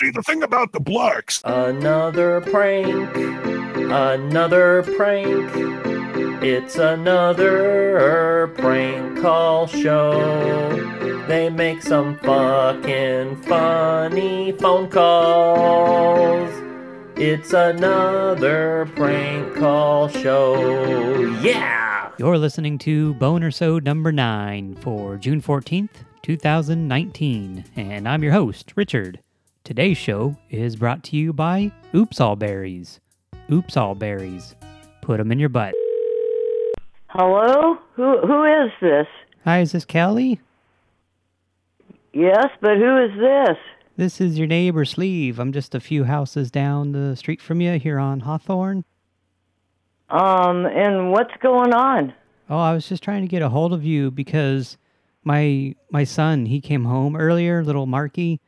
See, the thing about the Blarks, Another prank, another prank. It's another prank call show. They make some fucking funny phone calls. It's another prank call show. Yeah! You're listening to Boner So number 9 for June 14th, 2019, and I'm your host, Richard. Today's show is brought to you by Oops All Berries. Oops All Berries. Put them in your butt. Hello? Who who is this? Hi, is this Kelly? Yes, but who is this? This is your neighbor Sleeve. I'm just a few houses down the street from you here on Hawthorne. Um, and what's going on? Oh, I was just trying to get a hold of you because my my son, he came home earlier, little Marky,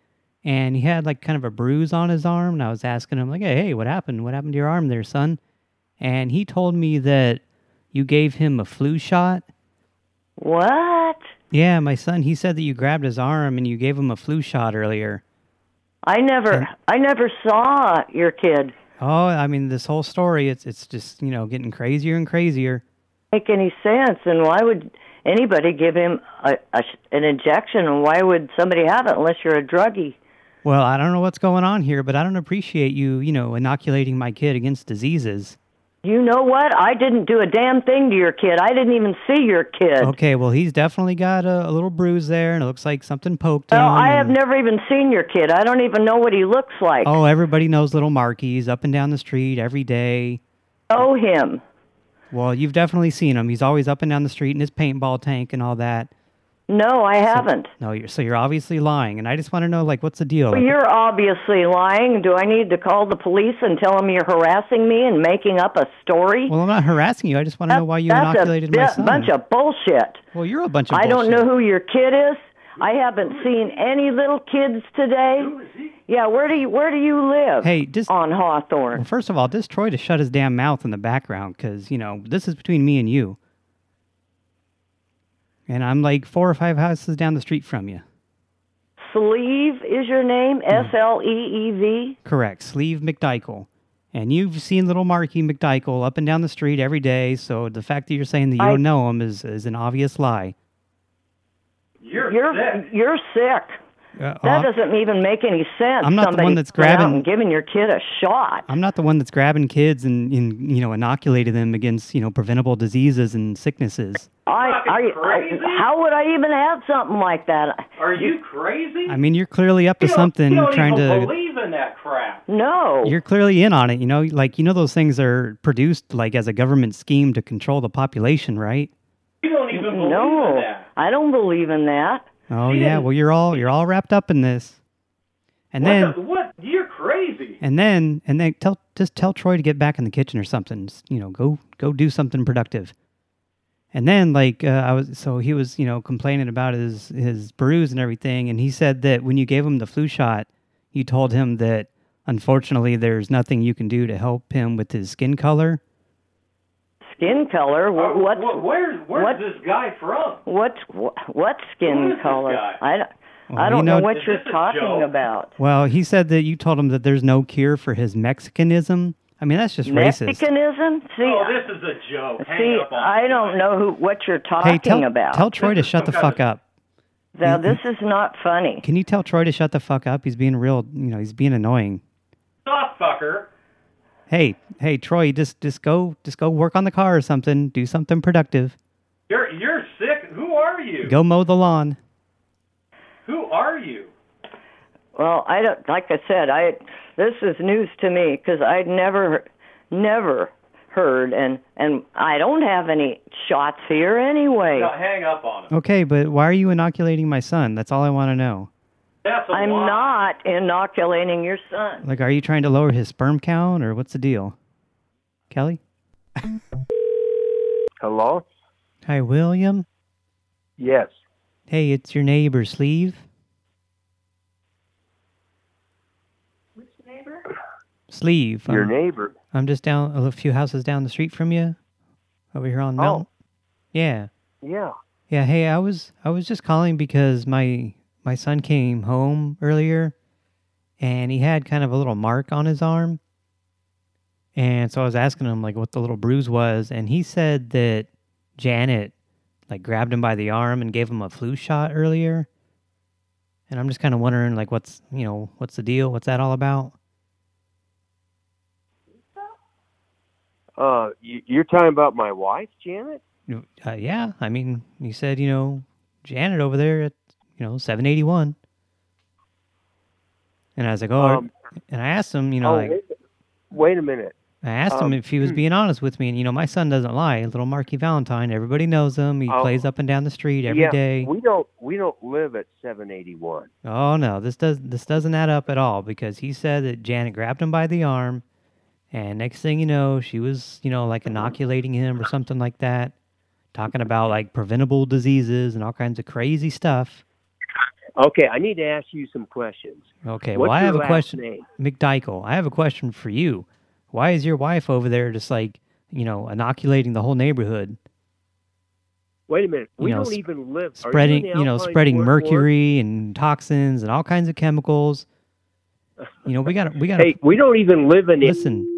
and he had like kind of a bruise on his arm, and I was asking him like, "Hey, hey, what happened? What happened to your arm there, son?" And he told me that you gave him a flu shot. What? Yeah, my son, he said that you grabbed his arm and you gave him a flu shot earlier. I never I never saw your kid Oh, I mean, this whole story, it's it's just, you know, getting crazier and crazier. make any sense and why would anybody give him a, a an injection and why would somebody have it unless you're a druggie? Well, I don't know what's going on here, but I don't appreciate you, you know, inoculating my kid against diseases. You know what? I didn't do a damn thing to your kid. I didn't even see your kid. Okay, well, he's definitely got a, a little bruise there, and it looks like something poked him. Well, I have and- never even seen your kid. I don't even know what he looks like. Oh, everybody knows little Marky. He's up and down the street every day. Oh, him. Well, you've definitely seen him. He's always up and down the street in his paintball tank and all that. No, I haven't. No, you're so you're obviously lying, and I just want to know, like, what's the deal? Well, Like, you're obviously lying. Do I need to call the police and tell them you're harassing me and making up a story? well, I'm not harassing you. I just want to know why you inoculated a my bi- son. bunch of bullshit. well, you're a bunch of I don't know who your kid is. I haven't seen any little kids today. Yeah, where do you where do you live? Hey, just on Hawthorne. Well, first of all, just Troy to shut his damn mouth in the background because, you know, this is between me and you. And I'm like four or five houses down the street from you. Sleeve is your name? Hmm. S L E E V. Correct. Sleeve McDykel. And you've seen little Marky McDykel up and down the street every day, so the fact that you're saying that you I- don't know him is, is an obvious lie. You're you're sick. Uh, That doesn't even make any sense. I'm not the one that's going out grabbing- and giving your kid a shot. I'm not the one that's grabbing kids and, and, you know, inoculating them against, you know, preventable diseases and sicknesses. I, I, I how would I even have something like that? Are you crazy? I mean, you're clearly up to you don't, something you don't trying even to... believe in that crap. No. You're clearly in on it, you know, like you know those things are produced like as a government scheme to control the population, right? You don't even believe no, in that. I don't believe in that. Oh yeah, well you're all you're all wrapped up in this. And what, then the, what? You're crazy. and then and then tell just tell Troy to get back in the kitchen or something. Just, you know, go go do something productive. And then like uh, I was so he was, you know, complaining about his his bruise and everything and he said that when you gave him the flu shot, you told him that unfortunately there's nothing you can do to help him with his skin color. Skin color? Uh, What? what wh- where's where's what- this guy from? What what, what skin Who is this color? guy? I don't, Well, I don't know, know- what Is you're talking joke? about. Well, he said that you told him that there's no cure for his Mexicanism. I mean, that's just racist. Mexicanism? See, oh, this is a joke. Hang see, up on I don't know who what you're talking Hey, tell, about. tell Troy to This is shut the fuck of- up. now, this is not funny. Can you tell Troy to shut the fuck up? He's being real, you know, he's being annoying. Stop, fucker. Hey, hey, Troy, just just go just go work on the car or something. Do something productive. You're you're sick. Who are you? Go mow the lawn. Who are you? Well, I don't. Like I said, I this is news to me because I'd never, never heard, and and I don't have any shots here anyway. Now, hang up on him. Okay, but why are you inoculating my son? That's all I want to know. That's a I'm lie. not inoculating your son. Like, are you trying to lower his sperm count or what's the deal? Kelly? Hello? Hi, William. Yes. Hey, it's your neighbor, Sleeve. Which neighbor? Sleeve. Your I'm- neighbor. I'm just down a few houses down the street from you, over here on Oh. Mountain. Yeah, Yeah. yeah. Hey, I was I was just calling because my my son came home earlier, and he had kind of a little mark on his arm. And so I was asking him like what the little bruise was, and he said that Janet like grabbed him by the arm and gave him a flu shot earlier. And I'm just kind of wondering like what's, you know, what's the deal? What's that all about? Uh, you, you're talking about my wife, Janet? Uh, yeah, I mean, you said, you know, Janet over there at, you know, 781. And I was like, oh, Um, and I asked him, you know, oh, like, wait, wait a minute. I asked him um, if he was hmm. being honest with me, and you know, my son doesn't lie. Little Marky Valentine, everybody knows him. He Oh. plays up and down the street every yeah, day. we don't we don't live at 781. Oh no, this does this doesn't add up at all because he said that Janet grabbed him by the arm, and next thing you know, she was you know like inoculating him or something like that, talking about like preventable diseases and all kinds of crazy stuff. Okay, I need to ask you some questions. Okay, What's well I have a question, name? McDykel. I have a question for you. Why is your wife over there just like you know inoculating the whole neighborhood? Wait a minute. We You know, don't even live. spreading, you, you know, spreading mercury and toxins and all kinds of chemicals. You know, we got to we got Hey, we don't even live in. listen.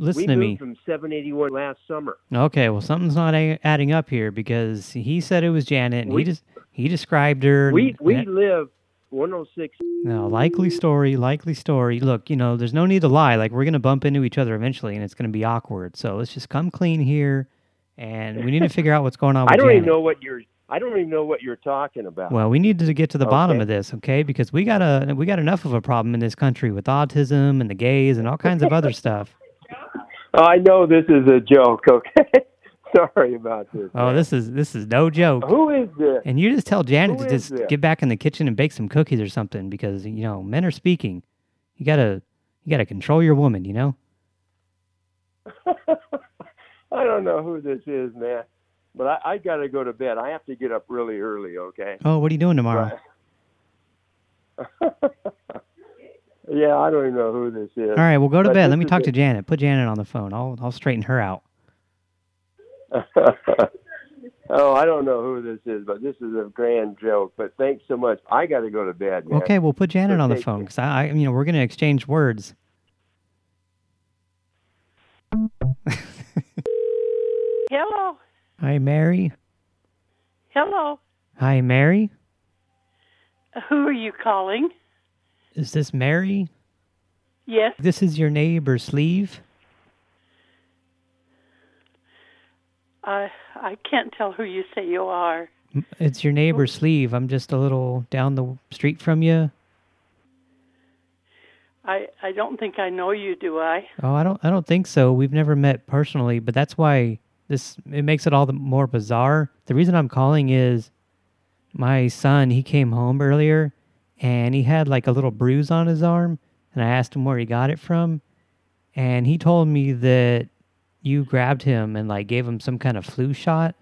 Listen we to moved me. from 781 last summer. Okay, well, something's not adding up here because he said it was Janet, and We- he just he described her. We we and- live 106. no, likely story, likely story. Look, you know, there's no need to lie. Like we're gonna bump into each other eventually, and it's gonna be awkward. So let's just come clean here, and we need to figure out what's going on with I don't Janet. even know what you're. I don't even know what you're talking about. Well, we need to get to the bottom of this, okay? Because we got a we got enough of a problem in this country with autism and the gays and all kinds of other stuff. I know this is a joke. Okay, sorry about this. Oh, man. this is this is no joke. Who is this? And you just tell Janet Who to just get back in the kitchen and bake some cookies or something because you know men are speaking. You gotta you gotta control your woman. You know. I don't know who this is, man. But I, I got to go to bed. I have to get up really early. Okay. Oh, what are you doing tomorrow? yeah, I don't even know who this is. All right, well go to But bed. Let me talk to Janet. Put Janet on the phone. I'll I'll straighten her out. oh, I don't know who this is, but this is a grand joke. But thanks so much. I got to go to bed, man. Okay, we'll put Janet on the phone because I, I you know we're gonna exchange words. Hello. Hi, Mary. Hello. Hi, Mary. Who are you calling? Is this Mary? Yes. This is your neighbor Sleeve. I I can't tell who you say you are. It's your neighbor Sleeve. I'm just a little down the street from you. I I don't think I know you, do I? Oh, I don't I don't think so. We've never met personally, but that's why this it makes it all the more bizarre. The reason I'm calling is my son, he came home earlier and he had like a little bruise on his arm and I asked him where he got it from and he told me that you grabbed him and like gave him some kind of flu shot.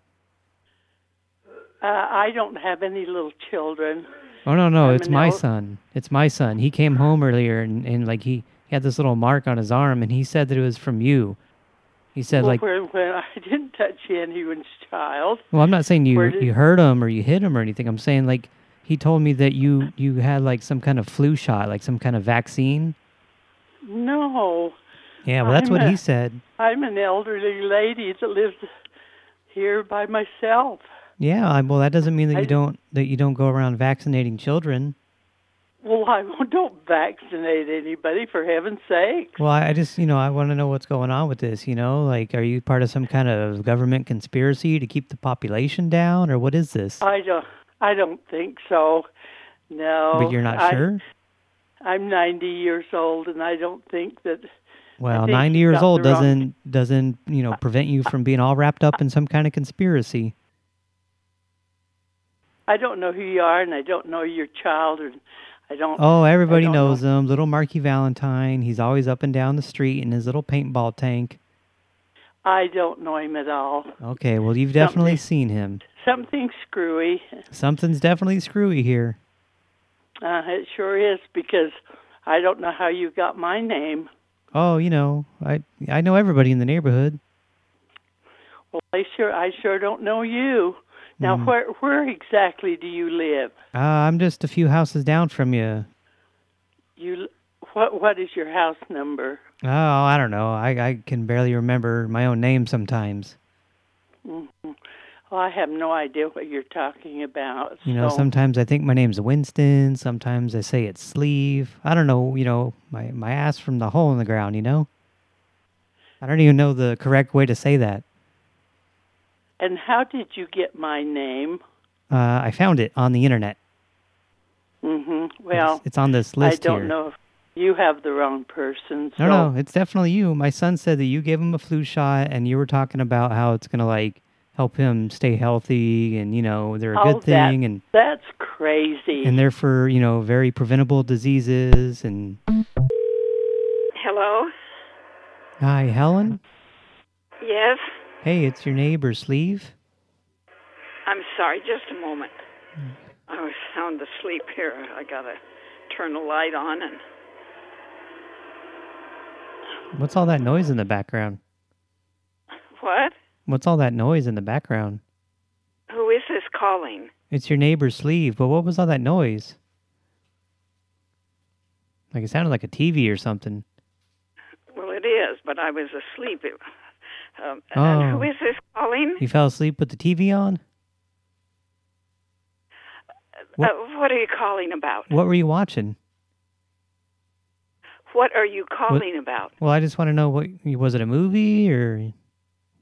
Uh, I don't have any little children. Oh no no, I'm it's my son. It's my son. He came home earlier and, and like he, he had this little mark on his arm and he said that it was from you. He said well, like I didn't touch anyone's child. Well, I'm not saying you did- you hurt him or you hit him or anything. I'm saying like he told me that you you had like some kind of flu shot, like some kind of vaccine. No, Yeah, well that's I'm what a- he said. I'm an elderly lady that lives here by myself. Yeah, I, well that doesn't mean that I- you don't that you don't go around vaccinating children. Well, I don't vaccinate anybody, for heaven's sake. Well, I, I just you know I want to know what's going on with this. You know, like are you part of some kind of government conspiracy to keep the population down, or what is this? I don't. I don't think so. No. but you're not I- sure. I'm 90 years old, and I don't think that. Well, 90 years old doesn't doesn't you know prevent you from being all wrapped up in some kind of conspiracy. I don't know who you are, and I don't know your child, and I don't. Oh, everybody don't knows know. him. Little Marky Valentine. He's always up and down the street in his little paintball tank. I don't know him at all. Okay, well, you've definitely Something. seen him. Something screwy. Something's definitely screwy here. Uh, it sure is because I don't know how you got my name. Oh, you know, I I know everybody in the neighborhood. Well, I sure I sure don't know you. Now, Hmm. where where exactly do you live? Uh, I'm just a few houses down from you. You What What is your house number? Oh, I don't know. I I can barely remember my own name sometimes. Mm -hmm. Well, I have no idea what you're talking about. You know, sometimes I think my name's Winston. Sometimes I say it's Sleeve. I don't know, you know, my, my ass from the hole in the ground, you know? I don't even know the correct way to say that. And how did you get my name? Uh, I found it on the internet. Mm-hmm. Well, it's, it's, on this list I don't here. know if you have the wrong person. So. No, no, it's definitely you. My son said that you gave him a flu shot, and you were talking about how it's going to, like, help him stay healthy, and, you know, they're a oh, good thing. That, and That's crazy. And they're for, you know, very preventable diseases, and... Hello? Hi, Helen? Yes? Hey, it's your neighbor, Sleeve. I'm sorry, just a moment. Hmm. I was sound asleep here. I gotta turn the light on and... What's all that noise in the background? What? What's all that noise in the background? Who is this calling? It's your neighbor's Sleeve, but what was all that noise? Like it sounded like a TV or something. Well, it is, but I was asleep. It, um, oh. And who is this calling? You fell asleep with the TV on? What, uh, what are you calling about? What were you watching? What are you calling what, about? Well, I just want to know, what was it a movie or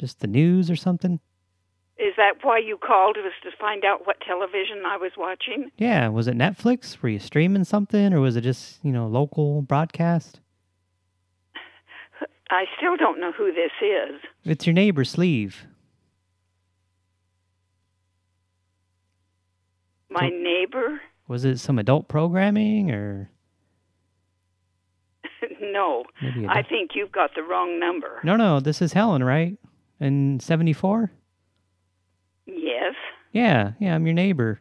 just the news or something? Is that why you called? Was to find out what television I was watching? Yeah. Was it Netflix? Were you streaming something? Or was it just, you know, local broadcast? I still don't know who this is. It's your neighbor, Sleeve. My neighbor? Was it some adult programming or... no, I think you've got the wrong number. No, no, this is Helen, right? In 74? Yes. Yeah, yeah, I'm your neighbor.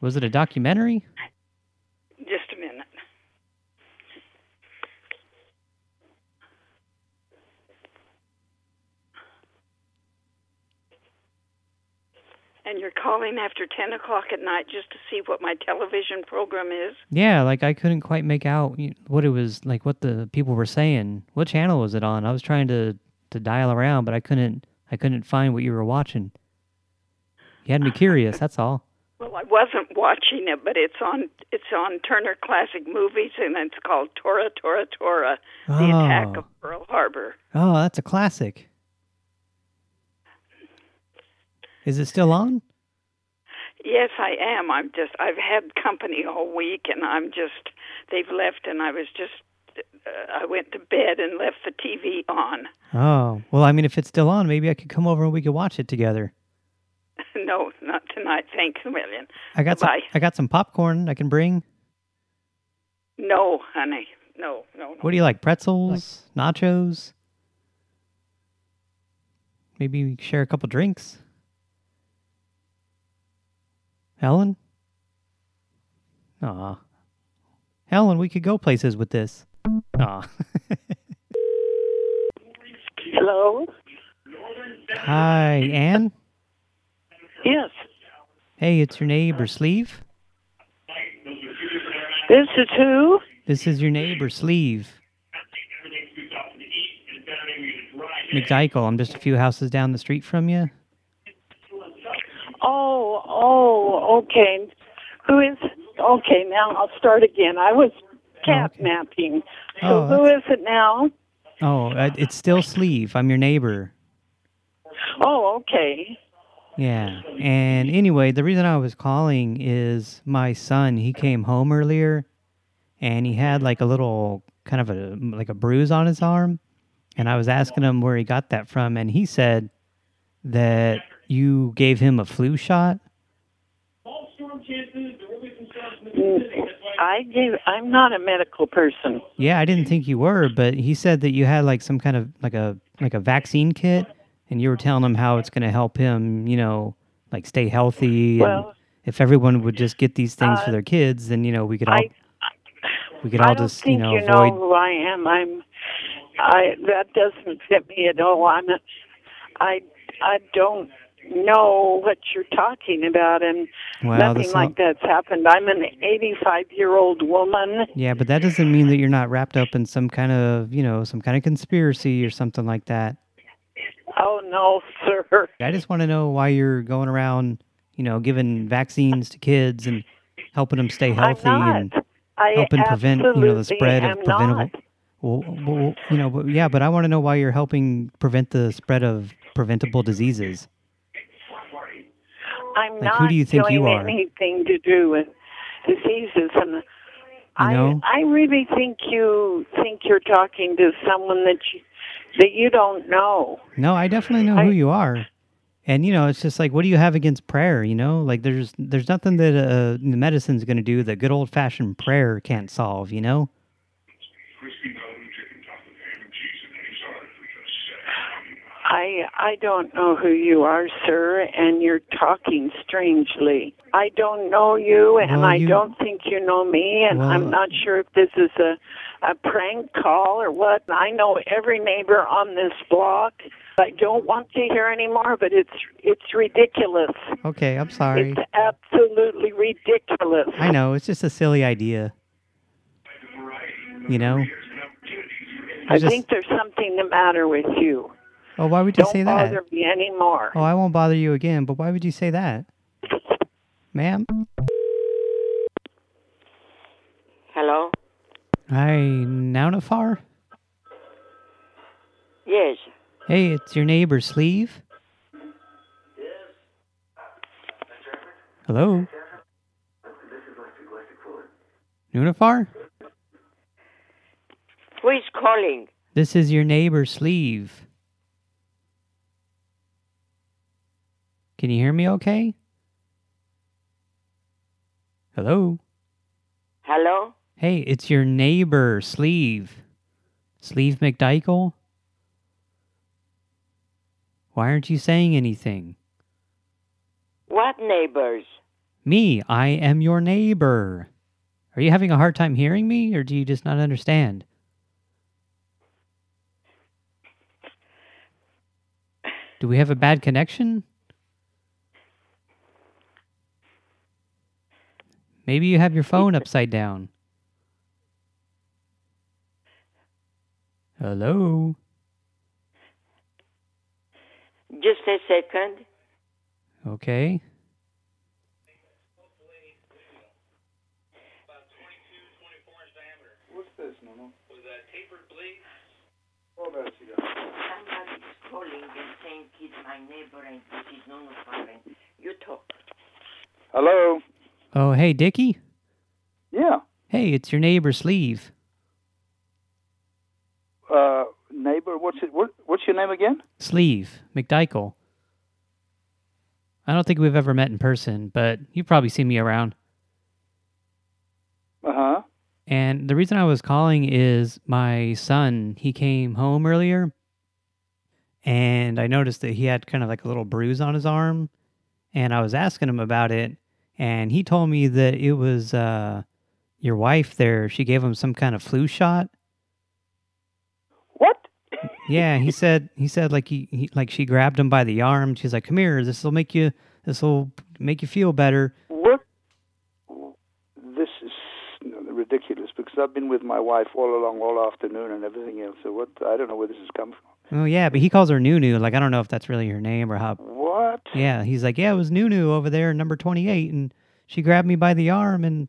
Was it a documentary? Just a minute. And you're calling after 10 o'clock at night just to see what my television program is? Yeah, like I couldn't quite make out what it was, like what the people were saying. What channel was it on? I was trying to, to dial around, but I couldn't I couldn't find what you were watching. You had me curious, that's all. Well, I wasn't watching it, but it's on it's on Turner Classic Movies, and it's called Tora, Tora, Tora, oh. The Attack oh. of Pearl Harbor. Oh, that's a classic. Is it still on? Yes, I am. I'm just I've had company all week and I'm just they've left and I was just uh, I went to bed and left the TV on. Oh, well, I mean if it's still on, maybe I could come over and we could watch it together. no, not tonight. Thanks a million. I got Bye. some I got some popcorn I can bring. No, honey. No, no, no. What do you like? Pretzels, like, nachos? Maybe share a couple drinks? Helen? Aw. Helen, we could go places with this. Aw. Hello? Hi, Anne? Yes. Hey, it's your neighbor, Sleeve. This is who? This is your neighbor, Sleeve. McDykel, I'm just a few houses down the street from you. Oh, oh, okay. Who is... Okay, now I'll start again. I was cat oh, okay. napping. So oh, who is it now? Oh, it's still Sleeve. I'm your neighbor. Oh, okay. Yeah. And anyway, the reason I was calling is my son, he came home earlier and he had like a little kind of a like a bruise on his arm. And I was asking him where he got that from and he said that you gave him a flu shot? I gave. I'm not a medical person. Yeah, I didn't think you were, but he said that you had like some kind of like a like a vaccine kit, and you were telling him how it's going to help him, you know, like stay healthy. Well, if everyone would just get these things uh, for their kids, then you know we could all I, we could all just you know you avoid. know who I am. I'm. I that doesn't fit me at all. I'm. A, I I don't know what you're talking about, and Well, nothing like that's happened. I'm an 85 year old woman. Yeah, but that doesn't mean that you're not wrapped up in some kind of, you know, some kind of conspiracy or something like that. Oh no, sir. I just want to know why you're going around, you know, giving vaccines to kids and helping them stay healthy and. I helping prevent, you know, the spread of preventable. not. Well, well, you know, but yeah, but I want to know why you're helping prevent the spread of preventable diseases. I'm Like, not who do you think you are? anything to do with diseases, and I know? I really think you think you're talking to someone that you that you don't know. No, I definitely know who you are. And, you know, it's just like, what do you have against prayer, you know? Like, there's there's nothing that uh, medicine's going to do that good old-fashioned prayer can't solve, you know? I I don't know who you are, sir, and you're talking strangely. I don't know you, and Well, I you- don't think you know me, and Well- I'm not sure if this is a a prank call or what. I know every neighbor on this block. I don't want to hear anymore, but it's it's ridiculous. Okay, I'm sorry. It's absolutely ridiculous. I know, it's just a silly idea. You know? I It's just- think there's something the matter with you. Oh, why would you Don't say that? bother me anymore. Oh, I won't bother you again, but why would you say that? Ma'am? Hello? Hi, Naunafar? Yes. Hey, it's your neighbor, Sleeve. Yes. Hello? Nunafar? Who is calling? This is your neighbor, Sleeve. Can you hear me okay? Hello? Hello? Hey, it's your neighbor, Sleeve. Sleeve McDykel? Why aren't you saying anything? What neighbors? Me, I am your neighbor. Are you having a hard time hearing me, or do you just not understand? Do we have a bad connection? Maybe you have your phone upside down. Hello? Just a second. Okay. What's this, Nono? Was that tapered blade? Oh, that's you Somebody is calling and saying he's my neighbor and this is no foreign. You talk. Hello? Oh, hey, Dickie? Yeah. Hey, it's your neighbor, Sleeve. Uh, neighbor, what's it? What, what's your name again? Sleeve, McDykel. I don't think we've ever met in person, but you've probably seen me around. Uh-huh. And the reason I was calling is my son, he came home earlier, and I noticed that he had kind of like a little bruise on his arm, and I was asking him about it, and he told me that it was uh, your wife there. She gave him some kind of flu shot. What? Yeah, he said he said like he, he like she grabbed him by the arm. She's like, "Come here. This will make you this will make you feel better." What? This is ridiculous because I've been with my wife all along, all afternoon, and everything else. So what? I don't know where this has come from. Oh yeah, but he calls her Nunu. Like I don't know if that's really her name or how. What? Yeah, he's like, yeah, it was Nunu over there, number twenty-eight, and she grabbed me by the arm and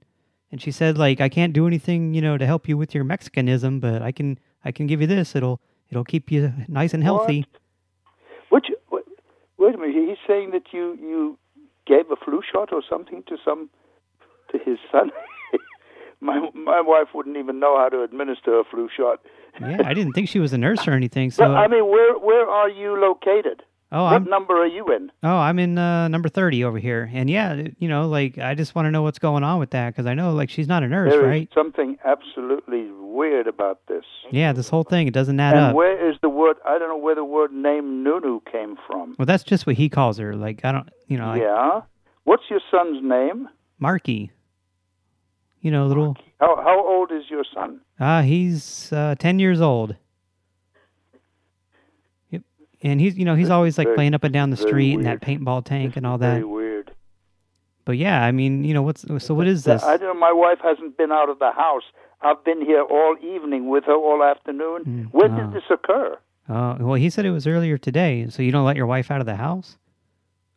and she said like, I can't do anything, you know, to help you with your Mexicanism, but I can I can give you this. It'll it'll keep you nice and healthy. What? You, what? Wait a minute. He's saying that you you gave a flu shot or something to some to his son. my my wife wouldn't even know how to administer a flu shot. Yeah, I didn't think she was a nurse or anything. So I mean, where where are you located? Oh, what I'm- number are you in? Oh, I'm in uh, number 30 over here. And yeah, you know, like, I just want to know what's going on with that because I know, like, she's not a nurse, There right? something absolutely weird about this. Yeah, this whole thing, it doesn't add and up. where is the word? I don't know where the word name Nunu came from. Well, that's just what he calls her. Like, I don't, you know, like, yeah. What's your son's name? Marky. You know, little, How how old is your son? Ah, he's uh, 10 years old. Yep. And he's, you know, he's always like very- playing up and down the street in that paintball tank and all Very that. weird. But yeah, I mean, you know, what's so what is this? I don't know. My wife hasn't been out of the house. I've been here all evening with her all afternoon. Mm, when wow. did this occur? Oh, well, he said it was earlier today. So you don't let your wife out of the house?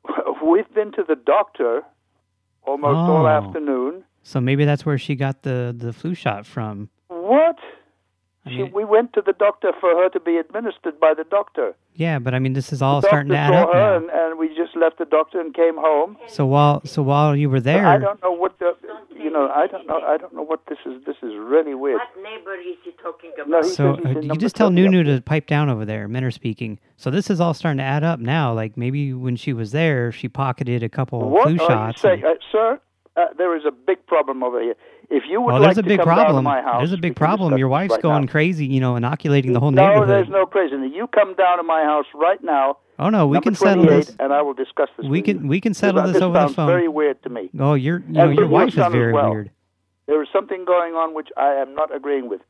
We've been to the doctor almost all Oh. afternoon. So maybe that's where she got the the flu shot from. What? I She, we went to the doctor for her to be administered by the doctor. yeah, but I mean, this is all starting to doctor add up now. and, and we just left the doctor and came home. So while so while you were there I don't know what the, you know, I don't know, I don't know what this is. This is really weird. What neighbor is he talking about? No, he so uh, you just tell 30 up Nunu to pipe down over there. Men are speaking. So this is all starting to add up now. Like maybe when she was there, she pocketed a couple What flu are shots. you and- saying, uh, sir? Uh, there is a big problem over here. If you would well, like there's a to big come down to problem. my house, There's a big problem. Your wife's right going now. crazy, you know, inoculating the whole no, neighborhood. there's no craziness. You come down to my house right now. Oh no, we can settle this. and I will discuss this. We can we can settle this, this over the sounds phone. very weird to me. Oh, your you know, your wife is very well. weird. There is something going on which I am not agreeing with.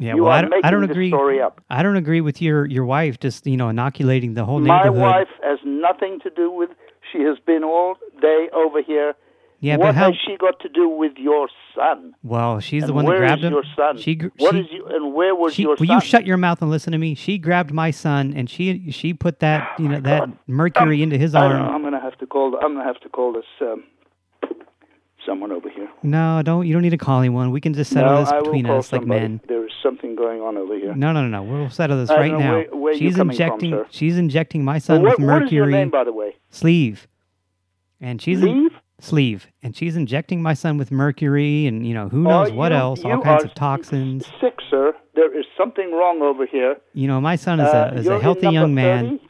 Yeah, you well, I don't, I don't agree. I don't agree with your your wife just you know inoculating the whole My neighborhood. wife has nothing to do with. She has been all day over here. Yeah, what but how? has she got to do with your son? Well, she's the one that grabbed him. Where is your son? She What she, is you, and where was she, your will son? you shut your mouth and listen to me? She grabbed my son and she she put that you know that mercury into his I don't know. arm. I'm going to have to call. I'm to have to call this um, someone over here. No, don't you don't need to call anyone. We can just settle no, this between us like men. There is something going on over here. No, no, no, no. We'll settle this I right know now. where- where she's from, injecting. sir. she's injecting my Well, son what, with what is your mercury name, by the way? sleeve, and she's in- Sleeve? and she's injecting my son with mercury and you know who knows Are what else, all kinds of toxins. Sick, sir. There is something wrong over here. You know, my son is Uh, a is a healthy young man. 30?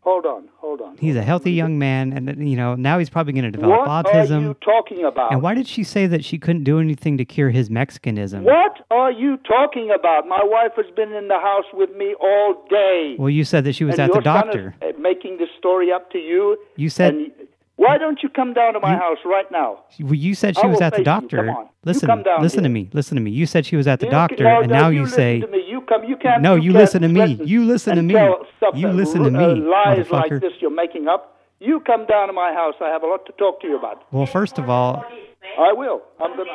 Hold on, hold on. He's a healthy young man, and you know now he's probably going to develop autism. What autism. are you talking about? And why did she say that she couldn't do anything to cure his Mexicanism? What are you talking about? My wife has been in the house with me all day. Well, you said that she was and at the doctor. making this story up to you. You said and why don't you come down to my house right now? well, you said she was at the face you. doctor. Come on. You Listen, come down listen to me. Listen to me. You said she was at the You- doctor, no, and no, now you you say to me. You come. You can't. No, you listen to me. You listen to me. You listen to me, uh, lies like this you're making up. You come down to my house. I have a lot to talk to you about. Well, first of all, I will. I'm gonna.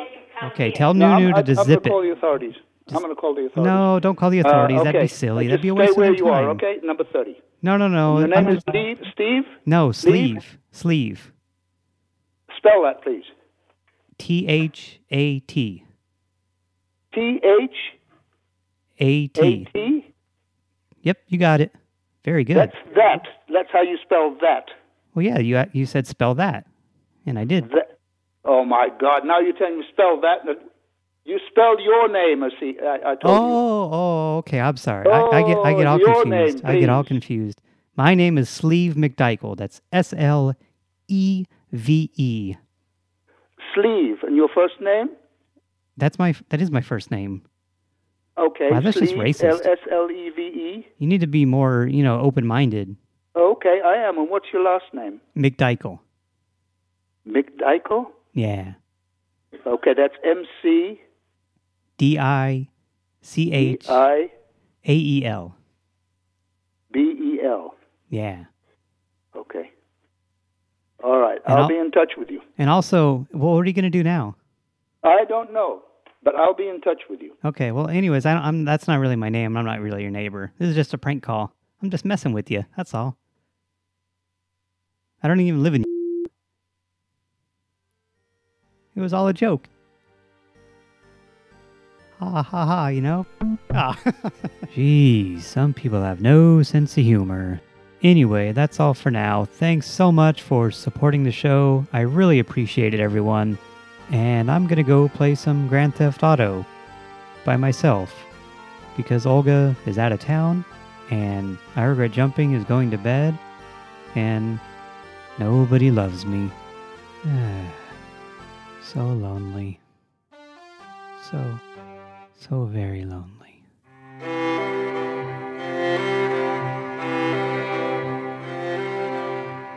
okay, tell No, I'm, Nunu I'm, to I'm zip gonna call the authorities. I'm going to call the authorities. No, don't call the Uh, authorities. That'd be silly. Uh, That'd be a just waste stay where you are. Okay, number thirty. No, no, no. Your I'm name is Steve. Steve. no, Sleeve? sleeve. Sleeve. Spell that, please. T H A T. T H A T. T. Yep, you got it. Very good. That's that. That's how you spell that. Well, yeah, you you said spell that, and I did. That. Oh my God! Now you're telling me spell that. You spelled your name. I see. I, I told you. Oh, oh, okay. I'm sorry. I, I get I get Oh, all your confused. name, I get all confused. My name is Sleeve McDykel. That's S L E V E. Sleeve. And your first name? That's my that is my first name. Okay. Wow, that's just Sleeve, racist. L S L E V E. You need to be more, you know, open minded. Okay, I am. And what's your last name? McDykel. Mick Dykel? Yeah. Okay, that's M C D I C H A I E L. B E L. Yeah. Okay. All right. I'll I'll- be in touch with you. And also, well, what are you going to do now? I don't know, but I'll be in touch with you. Okay. Well, anyways, I don't, I'm that's not really my name. I'm not really your neighbor. This is just a prank call. I'm just messing with you. That's all. I don't even live in. It was all a joke. Ha ha ha, you know? Ah. Jeez, some people have no sense of humor. Anyway, that's all for now. Thanks so much for supporting the show. I really appreciate it, everyone. And I'm gonna go play some Grand Theft Auto by myself because Olga is out of town and I Regret Jumping is going to bed and nobody loves me. so lonely. So, so very lonely.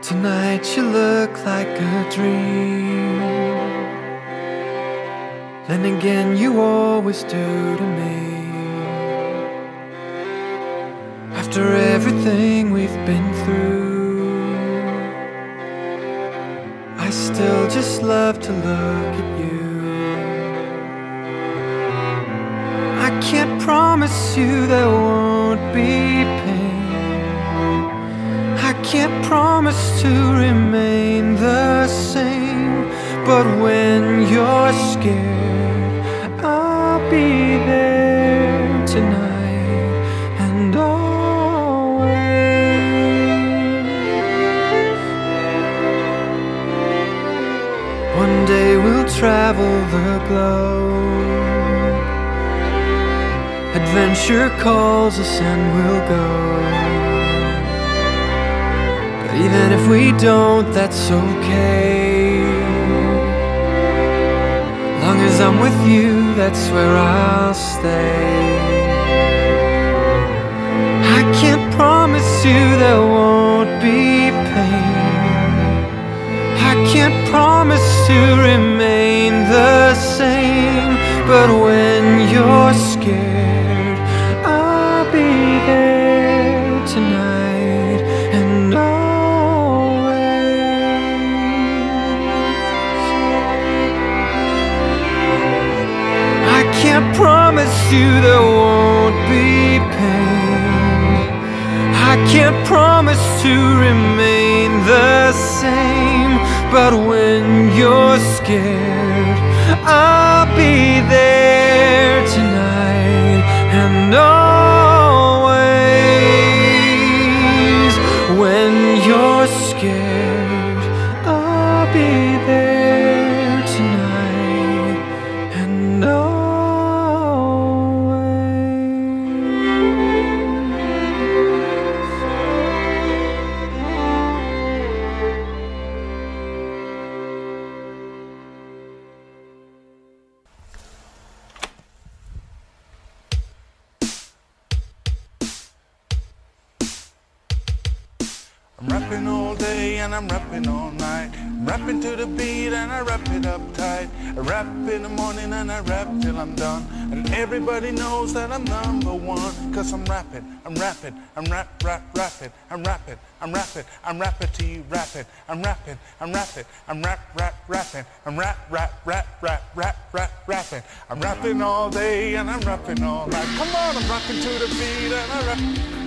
Tonight you look like a dream. Then again, you always do to me. After everything we've been through, I still just love to look at you. Promise you there won't be pain. I can't promise to remain the same. But when you're scared, I'll be there tonight. One day we'll travel the globe. Adventure calls us and we'll go. But even if we don't, that's okay. Long as I'm with you, that's where I'll stay. I can't promise you there won't be pain. I can't promise to remain the same. But when promise you there won't be pain. I can't promise to remain the same. But when you're scared, I'll be there rapping to the beat and I rap it up tight. I rap in the morning and I rap till I'm done. And everybody knows that I'm number one. Cause I'm rapping, I'm rapping, I'm rap, rap, rapping. I'm rapping, I'm rapping, I'm rapping to you rapping. I'm rapping, I'm rapping, I'm rap, rap, rapping. I'm rap, rap, rap, rap, rap, rap, rapping. I'm rapping all day and I'm rapping all night. Come on, I'm rapping to the beat and I rap.